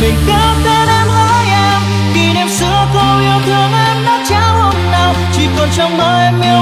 mình kéo tên em hỡi em. Kỷ niệm xưa câu yêu thương em đã trao hôm nào. Chỉ còn trong mơ em yêu anh